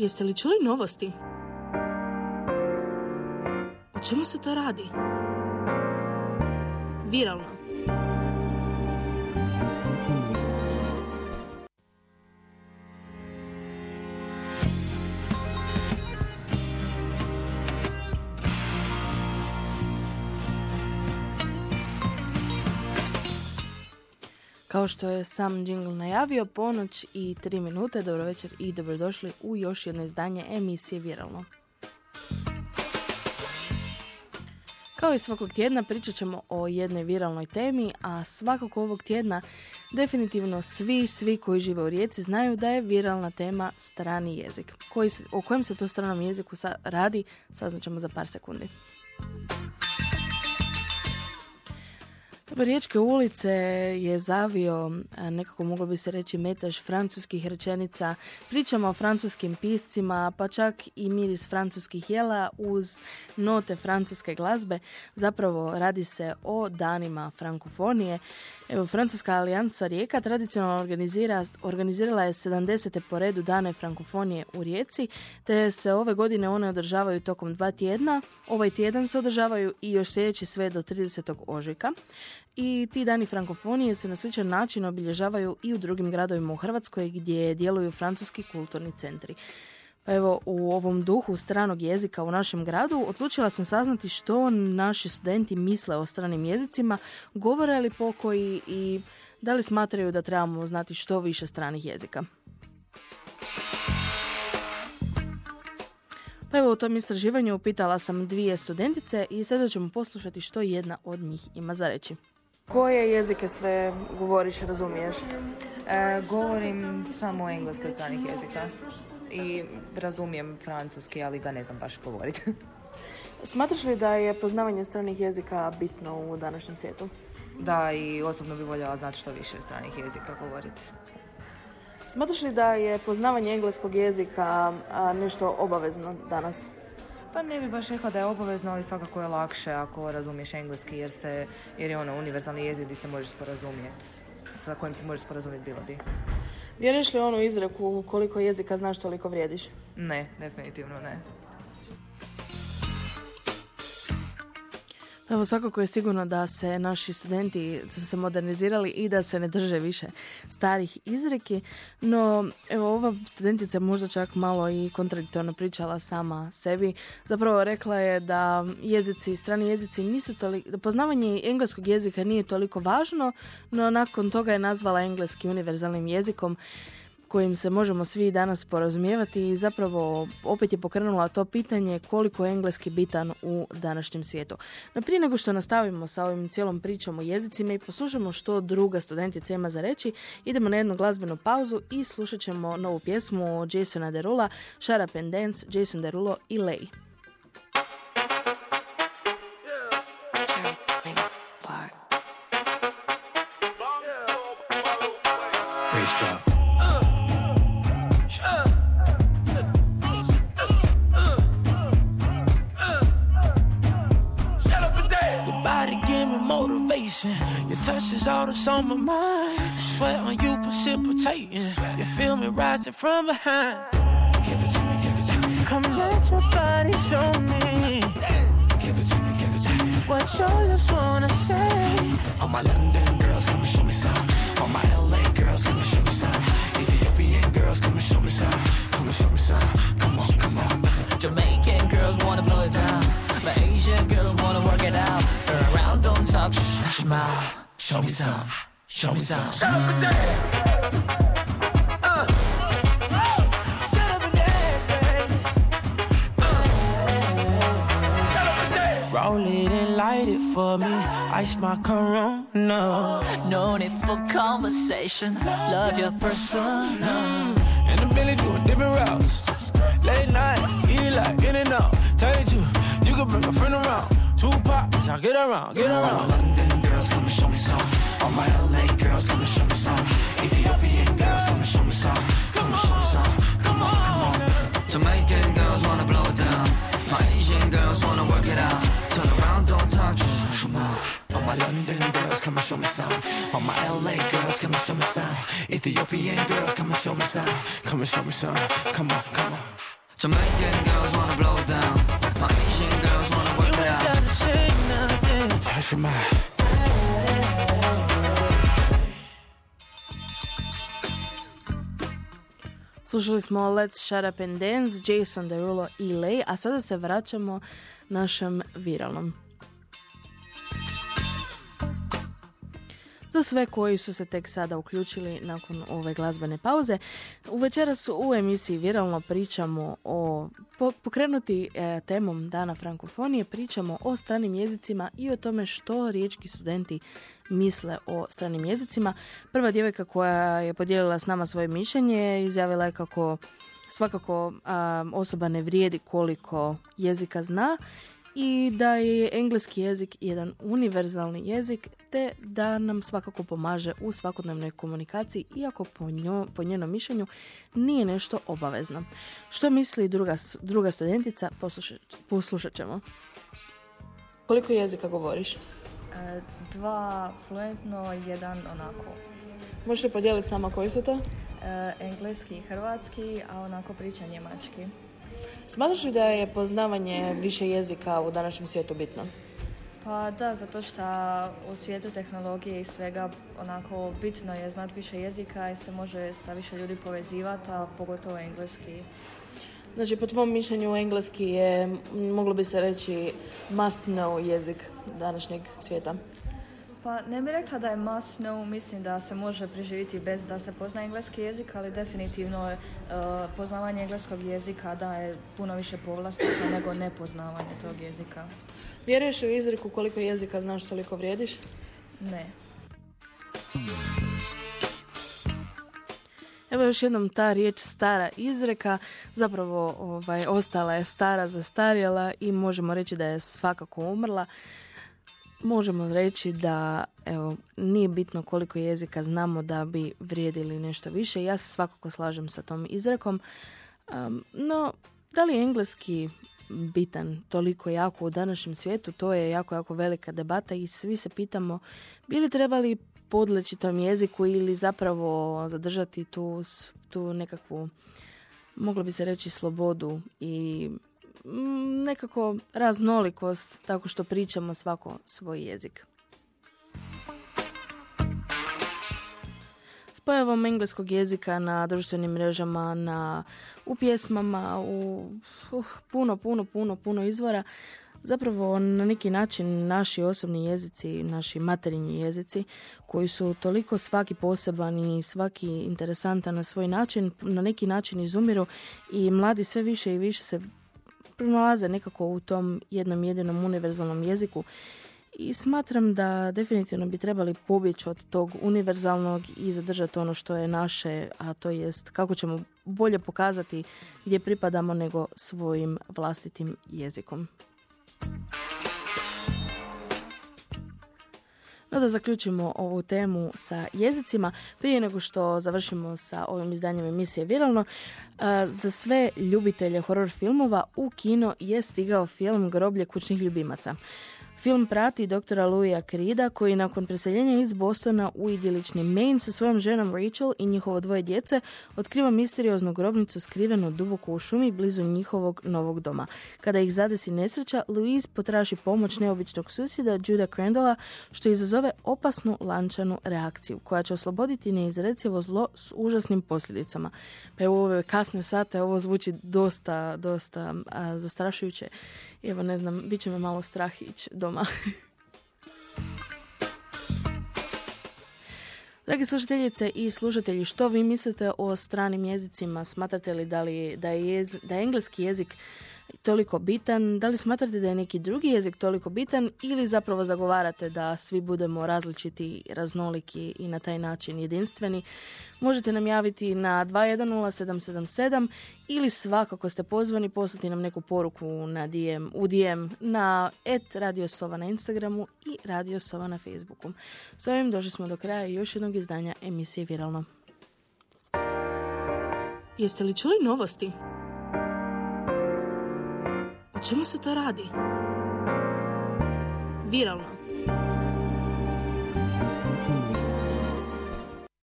Jeste li čuli novosti? O čemu se to radi? Viralno. Kao što je sam jingle najavio, ponoć i tri minute, dobro večer i dobrodošli u još jedno izdanje emisije Viralno. Kao i svakog tjedna pričat ćemo o jednoj viralnoj temi, a svakog ovog tjedna definitivno svi, svi koji žive u Rijeci znaju da je viralna tema strani jezik. Koji, o kojem se to stranom jeziku radi, saznaćemo za par sekundi. Riječke ulice je zavio, nekako moglo bi se reći, metaž francuskih rečenica, pričama o francuskim piscima, pa čak i miris francuskih jela uz note francuske glazbe. Zapravo radi se o danima frankofonije Evo, Francuska alijansa Rijeka tradicionalno organizira, organizirala je 70. po redu dane frankofonije u Rijeci, te se ove godine one održavaju tokom dva tjedna. Ovaj tjedan se održavaju i još sljedeći sve do 30. ožujka. I ti dani frankofonije se na sličan način obilježavaju i u drugim gradovima u Hrvatskoj gdje djeluju francuski kulturni centri. Pa evo, u ovom duhu stranog jezika u našem gradu odlučila sam saznati što naši studenti misle o stranim jezicima, govore li pokoji i da li smatraju da trebamo znati što više stranih jezika. Pa evo u tom istraživanju upitala sam dvije studentice i sada ćemo poslušati što jedna od njih ima za reći. Koje jezike sve govoriš, razumiješ? E, govorim samo englesko stranih jezika i razumijem francuski, ali ga ne znam baš govoriti. Smatraš li da je poznavanje stranih jezika bitno u današnjem svijetu? Da, i osobno bih voljela znati što više stranih jezika govoriti. Smatraš li da je poznavanje engleskog jezika nešto obavezno danas? Pa ne bih baš rekla da je obavezno, ali svakako je lakše ako razumiješ engleski jer, se, jer je ono univerzalni jezik gdje se možeš sporazumjeti, sa kojim se možeš sporazumjeti bilo bi. Vjeruješ li onu izreku koliko jezika znaš toliko vrijediš? Ne, definitivno ne. Evo svakako je sigurno da se naši studenti su se modernizirali i da se ne drže više starih izreki, no evo ova studentica možda čak malo i kontradiktorno pričala sama sebi. Zapravo rekla je da jezici, strani jezici nisu toliko, da poznavanje engleskog jezika nije toliko važno, no nakon toga je nazvala engleski univerzalnim jezikom kojim se možemo svi danas porazumijevati i zapravo opet je pokrenula to pitanje koliko je engleski bitan u današnjem svijetu. No prije nego što nastavimo sa ovim cijelom pričom o jezicima i poslušamo što druga studentica ima za reći, idemo na jednu glazbenu pauzu i slušat ćemo novu pjesmu Jasona Derula, Shut Up and Dance, Jason Derulo i Lay. Bass Your touch is all that's on my mind. Sweat on you precipitating. You feel me rising from behind. Give it to me, give it to me. Come let your body show me. Give it to me, give it to me. What your lips wanna say. All my London girls, come and show me some. All my LA girls, come and show me some. Ethiopian girls, come and show me some. Come and show me some. Come on, come on. Jamaican girls wanna blow it down. My Asian girls wanna work it out. Turn around, don't talk, shh, smile. Show me some, show me some. Shut up and dance. Uh. Shut up and dance, baby. Uh. Shut up and dance. Roll it and light it for me. Ice my corona. No need for conversation. Love your persona. And the Billy doing different routes. Late night, eat it like in and out. Tell you, you can bring a friend around. Two pop, y'all get around, get around. Show me some. All my LA girls come and show me some. Ethiopian girls come and show me some. Come and show me some. Come on, come on. Jamaican girls wanna blow it down. My Asian girls wanna work it out. Turn around, don't talk, just come on. All my London girls come and show me some. All my LA girls come and show me some. Ethiopian girls come and show me some. Come and show me some. Come on, come on. Jamaican girls wanna blow it down. My Asian girls wanna work it out. gotta say nothing. Hush your mouth. Slušali smo Let's Shut Up and Dance, Jason Derulo i Lay, a sada se vraćamo našem viralnom. Za sve koji su se tek sada uključili nakon ove glazbene pauze, u večeras u emisiji Viralno pričamo o pokrenuti e, temom Dana Frankofonije, pričamo o stranim jezicima i o tome što riječki studenti misle o stranim jezicima. Prva djevojka koja je podijelila s nama svoje mišljenje izjavila je kako svakako osoba ne vrijedi koliko jezika zna i da je engleski jezik jedan univerzalni jezik te da nam svakako pomaže u svakodnevnoj komunikaciji iako po, njo, po njenom mišljenju nije nešto obavezno. Što misli druga, druga studentica, poslušat, poslušat ćemo. Koliko jezika govoriš? E, dva fluentno, jedan onako. Možete podijeliti sama koji su to? E, engleski i hrvatski, a onako priča njemački. Smatraš li da je poznavanje više jezika u današnjem svijetu bitno? Pa da, zato što u svijetu tehnologije i svega onako bitno je znati više jezika i se može sa više ljudi povezivati, a pogotovo engleski. Znači, po tvom mišljenju engleski je, moglo bi se reći, must know jezik današnjeg svijeta? Pa ne bih rekla da je must know, mislim da se može preživjeti bez da se pozna engleski jezik, ali definitivno je poznavanje engleskog jezika daje puno više povlastica nego nepoznavanje tog jezika. Vjeruješ u izreku koliko jezika znaš toliko vrijediš? Ne. Evo još jednom ta riječ stara izreka, zapravo ovaj, ostala je stara, zastarjela i možemo reći da je svakako umrla možemo reći da evo, nije bitno koliko jezika znamo da bi vrijedili nešto više. Ja se svakako slažem sa tom izrekom. no, da li je engleski bitan toliko jako u današnjem svijetu, to je jako, jako velika debata i svi se pitamo bi li trebali podleći tom jeziku ili zapravo zadržati tu, tu nekakvu, moglo bi se reći, slobodu i nekako raznolikost tako što pričamo svako svoj jezik. S pojavom engleskog jezika na društvenim mrežama, na, u pjesmama, u uh, puno, puno, puno, puno izvora, zapravo na neki način naši osobni jezici, naši materinji jezici, koji su toliko svaki poseban i svaki interesantan na svoj način, na neki način izumiru i mladi sve više i više se pronalaze nekako u tom jednom jedinom univerzalnom jeziku i smatram da definitivno bi trebali pobjeći od tog univerzalnog i zadržati ono što je naše, a to jest kako ćemo bolje pokazati gdje pripadamo nego svojim vlastitim jezikom. No da zaključimo ovu temu sa jezicima, prije nego što završimo sa ovim izdanjem emisije Viralno, za sve ljubitelje horror filmova u kino je stigao film Groblje kućnih ljubimaca. Film prati doktora Louisa Krida koji nakon preseljenja iz Bostona u idilični Maine sa svojom ženom Rachel i njihovo dvoje djece otkriva misterioznu grobnicu skrivenu duboko u šumi blizu njihovog novog doma. Kada ih zadesi nesreća, Louise potraži pomoć neobičnog susjeda Juda Crandalla što izazove opasnu lančanu reakciju koja će osloboditi neizrecivo zlo s užasnim posljedicama. Pa evo ove kasne sate ovo zvuči dosta, dosta zastrašujuće evo ne znam, bit će me malo strah ići doma. Dragi slušateljice i slušatelji, što vi mislite o stranim jezicima? Smatrate li da, li, da, je, da je engleski jezik toliko bitan? Da li smatrate da je neki drugi jezik toliko bitan ili zapravo zagovarate da svi budemo različiti, raznoliki i na taj način jedinstveni? Možete nam javiti na 210777 ili svakako ste pozvani poslati nam neku poruku na DM, u DM na et Radio Sova na Instagramu i Radio Sova na Facebooku. S ovim došli smo do kraja još jednog izdanja emisije Viralno. Jeste li čuli novosti? Čemu se to radi? Viralno.